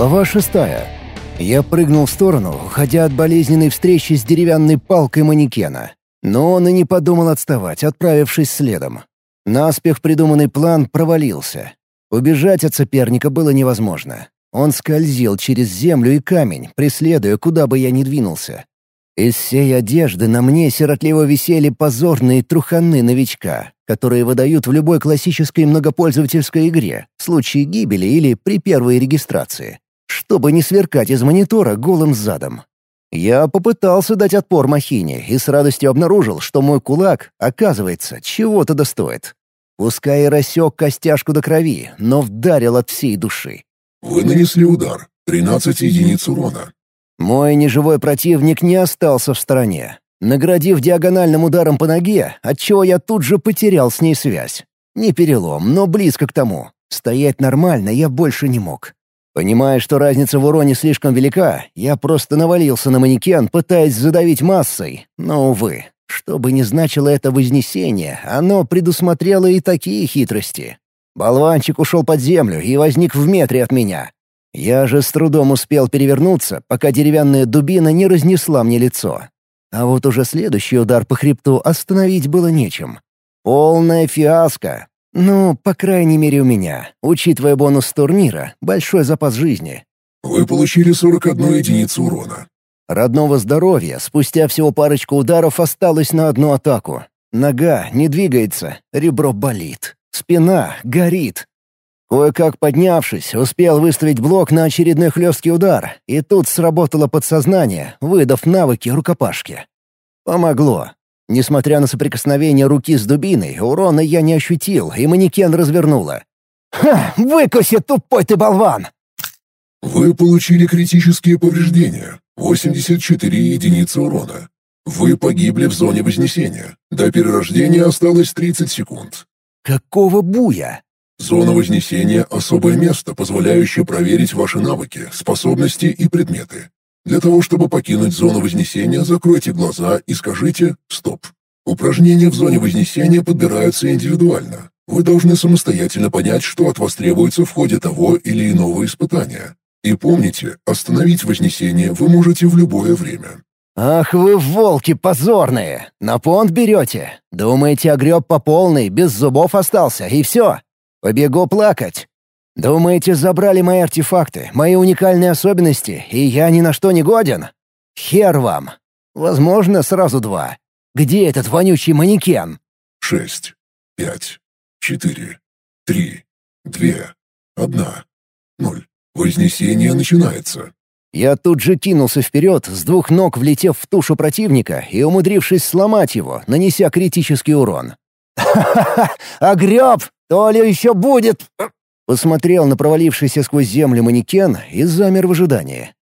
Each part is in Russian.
Глава шестая. Я прыгнул в сторону, уходя от болезненной встречи с деревянной палкой манекена. Но он и не подумал отставать, отправившись следом. Наспех придуманный план провалился. Убежать от соперника было невозможно. Он скользил через землю и камень, преследуя, куда бы я ни двинулся. Из всей одежды на мне сиротливо висели позорные труханы новичка, которые выдают в любой классической многопользовательской игре, в случае гибели или при первой регистрации, чтобы не сверкать из монитора голым задом. Я попытался дать отпор махине и с радостью обнаружил, что мой кулак, оказывается, чего-то достоит. Пускай и рассек костяшку до крови, но вдарил от всей души. Вы нанесли удар. 13 единиц урона. Мой неживой противник не остался в стороне. Наградив диагональным ударом по ноге, отчего я тут же потерял с ней связь. Не перелом, но близко к тому. Стоять нормально я больше не мог. Понимая, что разница в уроне слишком велика, я просто навалился на манекен, пытаясь задавить массой. Но, увы, что бы ни значило это вознесение, оно предусмотрело и такие хитрости. Болванчик ушел под землю и возник в метре от меня. Я же с трудом успел перевернуться, пока деревянная дубина не разнесла мне лицо. А вот уже следующий удар по хребту остановить было нечем. Полная фиаско. Ну, по крайней мере у меня, учитывая бонус турнира, большой запас жизни. Вы получили 41 единицу урона. Родного здоровья спустя всего парочку ударов осталось на одну атаку. Нога не двигается, ребро болит, спина горит, Кое-как поднявшись, успел выставить блок на очередной хлесткий удар, и тут сработало подсознание, выдав навыки рукопашки. Помогло. Несмотря на соприкосновение руки с дубиной, урона я не ощутил, и манекен развернуло. «Ха! Выкуси, тупой ты болван!» Вы получили критические повреждения. 84 единицы урона. Вы погибли в зоне Вознесения. До перерождения осталось 30 секунд. «Какого буя?» Зона Вознесения — особое место, позволяющее проверить ваши навыки, способности и предметы. Для того, чтобы покинуть зону Вознесения, закройте глаза и скажите «Стоп». Упражнения в зоне Вознесения подбираются индивидуально. Вы должны самостоятельно понять, что от вас требуется в ходе того или иного испытания. И помните, остановить Вознесение вы можете в любое время. «Ах вы, волки позорные! На понт берете? Думаете, огреб по полной, без зубов остался, и все? Побегу плакать. Думаете, забрали мои артефакты, мои уникальные особенности, и я ни на что не годен? Хер вам. Возможно, сразу два. Где этот вонючий манекен? Шесть, пять, четыре, три, две, одна, ноль. Вознесение начинается. Я тут же кинулся вперед, с двух ног влетев в тушу противника и умудрившись сломать его, нанеся критический урон. «Ха-ха-ха! Огреб! То ли еще будет!» Посмотрел на провалившийся сквозь землю манекен и замер в ожидании.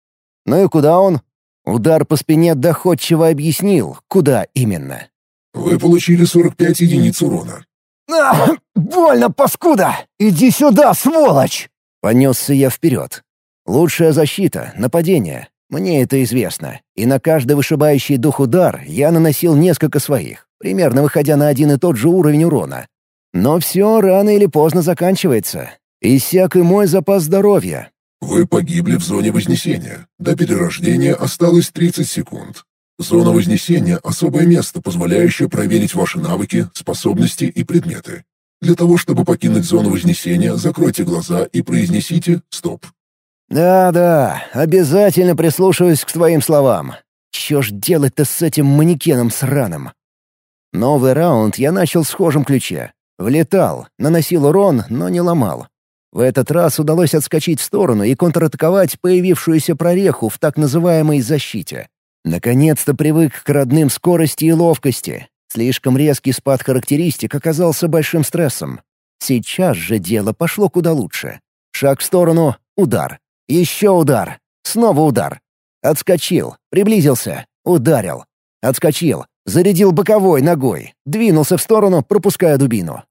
«Ну и куда он?» Удар по спине доходчиво объяснил, куда именно. «Вы получили 45 единиц урона». «А, больно, паскуда! Иди сюда, сволочь!» Понесся я вперед. Лучшая защита — нападение. Мне это известно. И на каждый вышибающий дух удар я наносил несколько своих, примерно выходя на один и тот же уровень урона. Но все рано или поздно заканчивается. Иссяк и мой запас здоровья. Вы погибли в зоне Вознесения. До перерождения осталось 30 секунд. Зона Вознесения — особое место, позволяющее проверить ваши навыки, способности и предметы. Для того, чтобы покинуть зону Вознесения, закройте глаза и произнесите «Стоп». «Да-да, обязательно прислушиваюсь к твоим словам. Чё ж делать-то с этим манекеном сраным?» Новый раунд я начал в схожем ключе. Влетал, наносил урон, но не ломал. В этот раз удалось отскочить в сторону и контратаковать появившуюся прореху в так называемой защите. Наконец-то привык к родным скорости и ловкости. Слишком резкий спад характеристик оказался большим стрессом. Сейчас же дело пошло куда лучше. Шаг в сторону — удар. Еще удар. Снова удар. Отскочил, приблизился, ударил. Отскочил, зарядил боковой ногой, двинулся в сторону, пропуская дубину.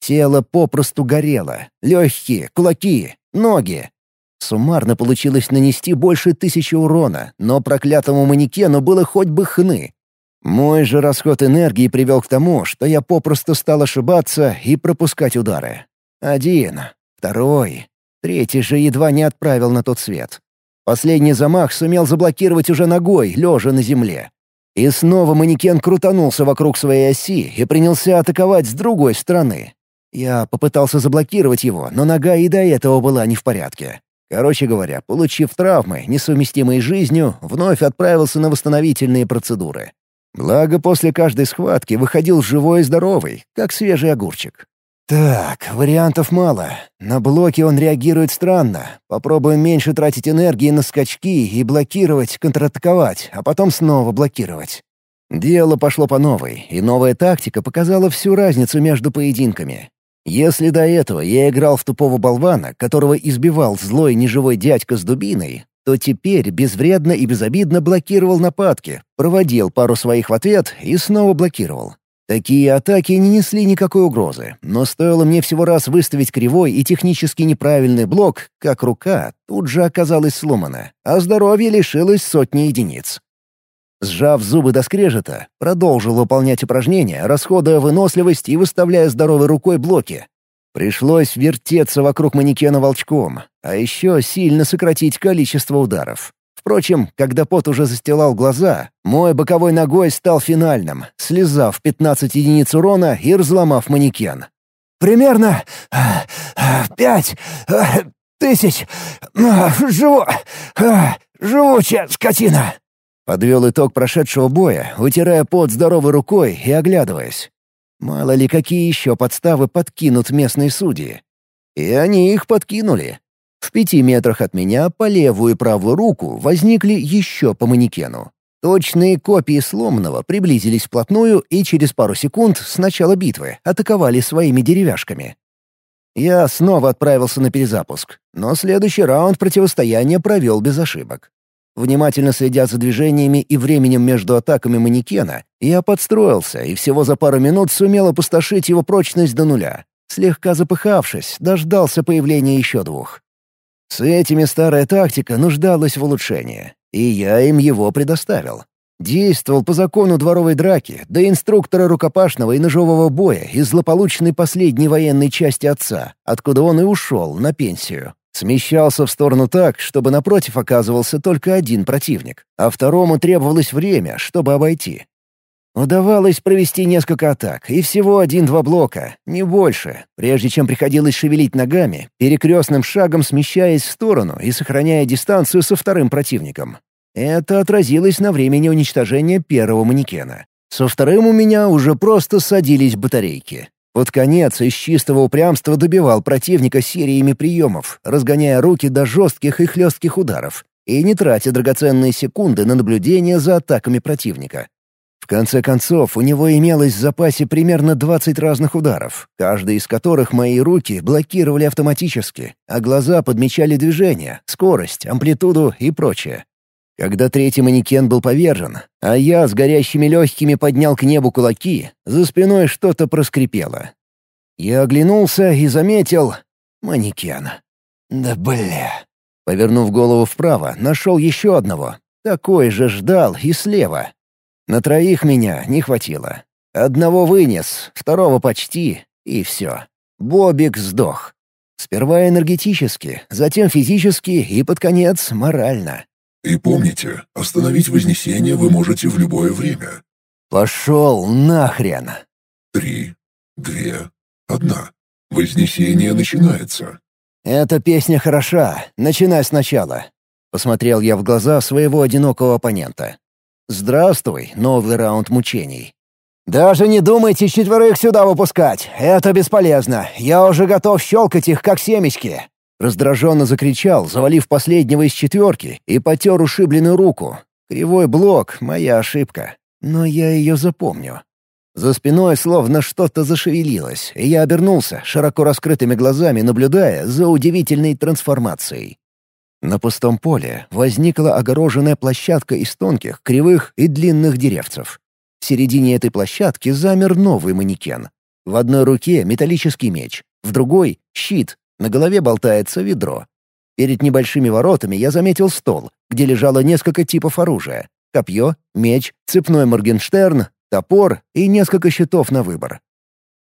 Тело попросту горело. Легкие, кулаки, ноги. Суммарно получилось нанести больше тысячи урона, но проклятому манекену было хоть бы хны. Мой же расход энергии привел к тому, что я попросту стал ошибаться и пропускать удары. Один, второй, Третий же едва не отправил на тот свет. Последний замах сумел заблокировать уже ногой, лежа на земле. И снова манекен крутанулся вокруг своей оси и принялся атаковать с другой стороны. Я попытался заблокировать его, но нога и до этого была не в порядке. Короче говоря, получив травмы, несовместимые с жизнью, вновь отправился на восстановительные процедуры. Благо, после каждой схватки выходил живой и здоровый, как свежий огурчик. Так, вариантов мало. На блоки он реагирует странно. Попробуем меньше тратить энергии на скачки и блокировать, контратаковать, а потом снова блокировать. Дело пошло по новой, и новая тактика показала всю разницу между поединками. Если до этого я играл в тупого болвана, которого избивал злой неживой дядька с дубиной, то теперь безвредно и безобидно блокировал нападки, проводил пару своих в ответ и снова блокировал. Такие атаки не несли никакой угрозы, но стоило мне всего раз выставить кривой и технически неправильный блок, как рука тут же оказалась сломана, а здоровье лишилось сотни единиц. Сжав зубы до скрежета, продолжил выполнять упражнения, расходуя выносливость и выставляя здоровой рукой блоки. Пришлось вертеться вокруг манекена волчком, а еще сильно сократить количество ударов. Впрочем, когда пот уже застилал глаза, мой боковой ногой стал финальным, слезав 15 единиц урона и разломав манекен. «Примерно пять тысяч живу... живучая скотина!» Подвел итог прошедшего боя, вытирая пот здоровой рукой и оглядываясь. Мало ли какие еще подставы подкинут местные судьи. И они их подкинули. В пяти метрах от меня по левую и правую руку возникли еще по манекену. Точные копии сломанного приблизились вплотную и через пару секунд с начала битвы атаковали своими деревяшками. Я снова отправился на перезапуск, но следующий раунд противостояния провел без ошибок. Внимательно следя за движениями и временем между атаками манекена, я подстроился и всего за пару минут сумел опустошить его прочность до нуля. Слегка запыхавшись, дождался появления еще двух. С этими старая тактика нуждалась в улучшении, и я им его предоставил. Действовал по закону дворовой драки, до инструктора рукопашного и ножового боя из злополучной последней военной части отца, откуда он и ушел на пенсию. Смещался в сторону так, чтобы напротив оказывался только один противник, а второму требовалось время, чтобы обойти. Удавалось провести несколько атак, и всего один-два блока, не больше, прежде чем приходилось шевелить ногами, перекрестным шагом смещаясь в сторону и сохраняя дистанцию со вторым противником. Это отразилось на времени уничтожения первого манекена. Со вторым у меня уже просто садились батарейки. Под конец из чистого упрямства добивал противника сериями приемов, разгоняя руки до жестких и хлестких ударов, и не тратя драгоценные секунды на наблюдение за атаками противника. В конце концов, у него имелось в запасе примерно 20 разных ударов, каждый из которых мои руки блокировали автоматически, а глаза подмечали движение, скорость, амплитуду и прочее. Когда третий манекен был повержен, а я с горящими легкими поднял к небу кулаки, за спиной что-то проскрипело. Я оглянулся и заметил... манекен. Да бля. Повернув голову вправо, нашел еще одного. Такой же ждал и слева. На троих меня не хватило. Одного вынес, второго почти, и все. Бобик сдох. Сперва энергетически, затем физически и под конец морально. И помните, остановить Вознесение вы можете в любое время. Пошел нахрен. Три, две, одна. Вознесение начинается. Эта песня хороша, начинай сначала. Посмотрел я в глаза своего одинокого оппонента. Здравствуй, новый раунд мучений. «Даже не думайте четверых сюда выпускать. Это бесполезно. Я уже готов щелкать их, как семечки». Раздраженно закричал, завалив последнего из четверки, и потер ушибленную руку. Кривой блок — моя ошибка. Но я ее запомню. За спиной словно что-то зашевелилось, и я обернулся, широко раскрытыми глазами наблюдая за удивительной трансформацией. На пустом поле возникла огороженная площадка из тонких, кривых и длинных деревцев. В середине этой площадки замер новый манекен. В одной руке металлический меч, в другой — щит, на голове болтается ведро. Перед небольшими воротами я заметил стол, где лежало несколько типов оружия — копье, меч, цепной моргенштерн, топор и несколько щитов на выбор.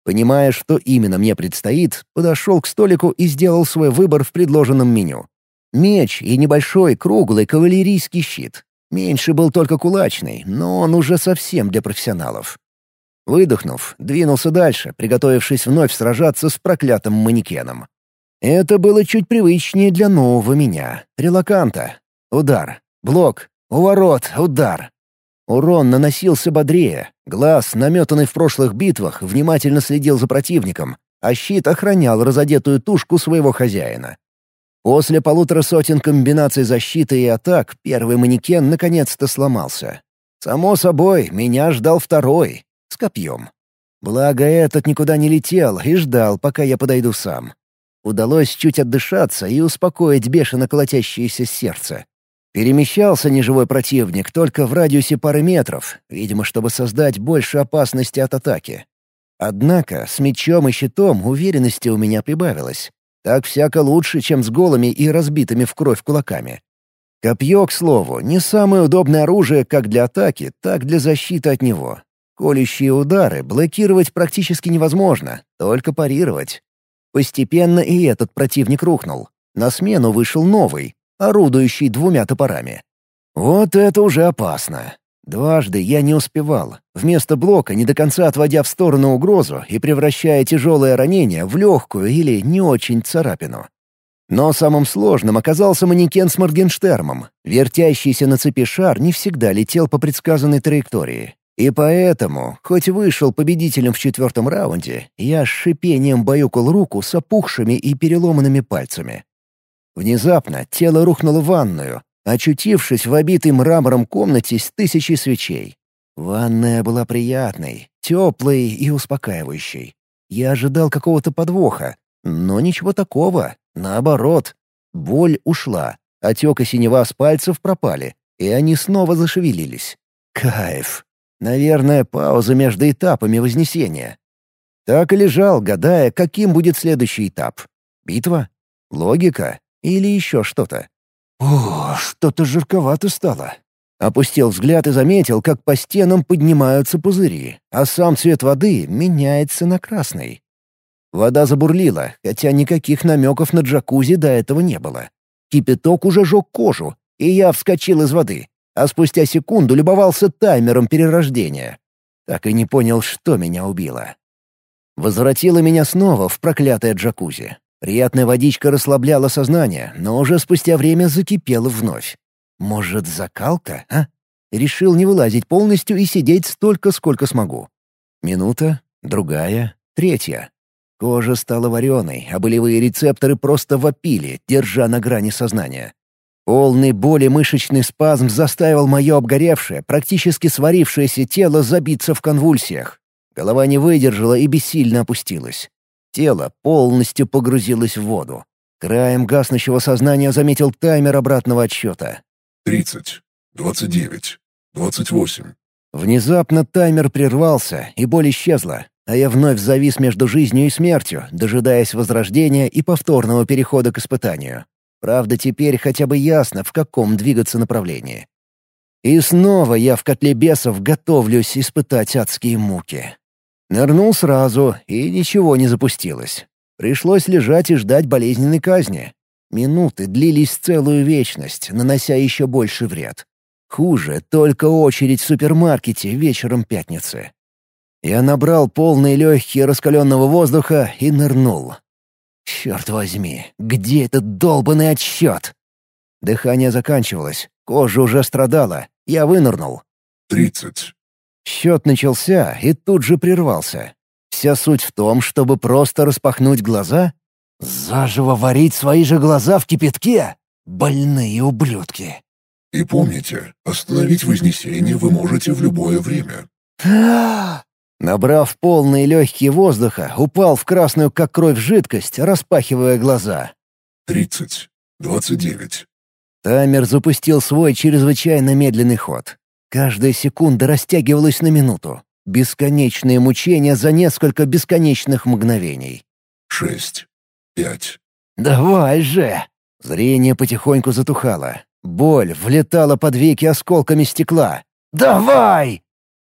Понимая, что именно мне предстоит, подошел к столику и сделал свой выбор в предложенном меню. Меч и небольшой круглый кавалерийский щит. Меньше был только кулачный, но он уже совсем для профессионалов. Выдохнув, двинулся дальше, приготовившись вновь сражаться с проклятым манекеном. Это было чуть привычнее для нового меня, релаканта. Удар, блок, уворот, удар. Урон наносился бодрее, глаз, наметанный в прошлых битвах, внимательно следил за противником, а щит охранял разодетую тушку своего хозяина. После полутора сотен комбинаций защиты и атак первый манекен наконец-то сломался. Само собой, меня ждал второй, с копьем. Благо, этот никуда не летел и ждал, пока я подойду сам. Удалось чуть отдышаться и успокоить бешено колотящееся сердце. Перемещался неживой противник только в радиусе пары метров, видимо, чтобы создать больше опасности от атаки. Однако с мечом и щитом уверенности у меня прибавилось. Так всяко лучше, чем с голыми и разбитыми в кровь кулаками. Копье, к слову, не самое удобное оружие как для атаки, так для защиты от него. Колющие удары блокировать практически невозможно, только парировать. Постепенно и этот противник рухнул. На смену вышел новый, орудующий двумя топорами. Вот это уже опасно. Дважды я не успевал, вместо блока не до конца отводя в сторону угрозу и превращая тяжелое ранение в легкую или не очень царапину. Но самым сложным оказался манекен с Моргенштермом. Вертящийся на цепи шар не всегда летел по предсказанной траектории. И поэтому, хоть вышел победителем в четвертом раунде, я с шипением баюкал руку с опухшими и переломанными пальцами. Внезапно тело рухнуло в ванную, очутившись в обитой мрамором комнате с тысячей свечей. Ванная была приятной, теплой и успокаивающей. Я ожидал какого-то подвоха, но ничего такого. Наоборот, боль ушла, отек и синева с пальцев пропали, и они снова зашевелились. Кайф. Наверное, пауза между этапами Вознесения. Так и лежал, гадая, каким будет следующий этап. Битва? Логика? Или еще что-то? О, что-то жарковато стало. Опустил взгляд и заметил, как по стенам поднимаются пузыри, а сам цвет воды меняется на красный. Вода забурлила, хотя никаких намеков на джакузи до этого не было. Кипяток уже жег кожу, и я вскочил из воды а спустя секунду любовался таймером перерождения. Так и не понял, что меня убило. Возвратило меня снова в проклятое джакузи. Приятная водичка расслабляла сознание, но уже спустя время закипела вновь. Может, закалка, а? Решил не вылазить полностью и сидеть столько, сколько смогу. Минута, другая, третья. Кожа стала вареной, а болевые рецепторы просто вопили, держа на грани сознания. Полный боли мышечный спазм заставил мое обгоревшее, практически сварившееся тело забиться в конвульсиях. Голова не выдержала и бессильно опустилась. Тело полностью погрузилось в воду. Краем гаснущего сознания заметил таймер обратного отсчета. «Тридцать, двадцать девять, двадцать восемь». Внезапно таймер прервался, и боль исчезла, а я вновь завис между жизнью и смертью, дожидаясь возрождения и повторного перехода к испытанию. Правда, теперь хотя бы ясно, в каком двигаться направлении. И снова я в котле бесов готовлюсь испытать адские муки. Нырнул сразу, и ничего не запустилось. Пришлось лежать и ждать болезненной казни. Минуты длились целую вечность, нанося еще больше вред. Хуже только очередь в супермаркете вечером пятницы. Я набрал полные легкие раскаленного воздуха и нырнул. Черт возьми, где этот долбанный отсчет? Дыхание заканчивалось, кожа уже страдала. Я вынырнул. «Тридцать». Счет начался и тут же прервался. Вся суть в том, чтобы просто распахнуть глаза? Заживо варить свои же глаза в кипятке? Больные ублюдки. И помните, остановить Вознесение вы можете в любое время. Набрав полные легкие воздуха, упал в красную как кровь жидкость, распахивая глаза. «Тридцать. Двадцать девять». Таймер запустил свой чрезвычайно медленный ход. Каждая секунда растягивалась на минуту. Бесконечные мучения за несколько бесконечных мгновений. «Шесть. Пять». «Давай же!» Зрение потихоньку затухало. Боль влетала под веки осколками стекла. «Давай!»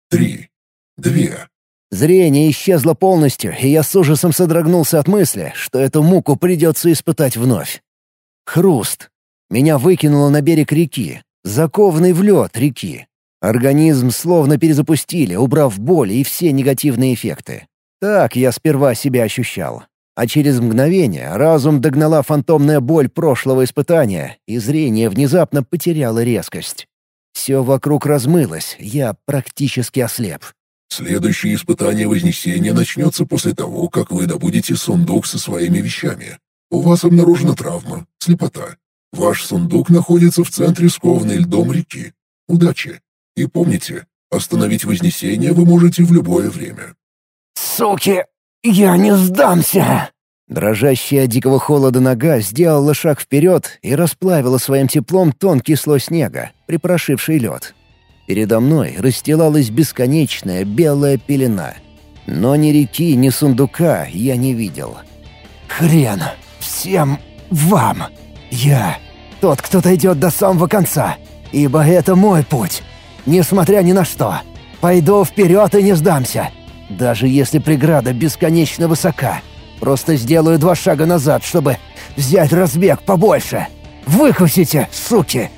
«Три. Две. Зрение исчезло полностью, и я с ужасом содрогнулся от мысли, что эту муку придется испытать вновь. Хруст. Меня выкинуло на берег реки, закованный в лед реки. Организм словно перезапустили, убрав боль и все негативные эффекты. Так я сперва себя ощущал. А через мгновение разум догнала фантомная боль прошлого испытания, и зрение внезапно потеряло резкость. Все вокруг размылось, я практически ослеп. Следующее испытание Вознесения начнется после того, как вы добудете сундук со своими вещами. У вас обнаружена травма, слепота. Ваш сундук находится в центре скованной льдом реки. Удачи! И помните, остановить Вознесение вы можете в любое время. «Суки, я не сдамся!» Дрожащая от дикого холода нога сделала шаг вперед и расплавила своим теплом тонкий слой снега, припорошивший лед. Передо мной расстилалась бесконечная белая пелена. Но ни реки, ни сундука я не видел. «Хрен! Всем вам! Я тот, кто дойдет до самого конца, ибо это мой путь. Несмотря ни на что, пойду вперед и не сдамся. Даже если преграда бесконечно высока, просто сделаю два шага назад, чтобы взять разбег побольше. Выкусите, суки!»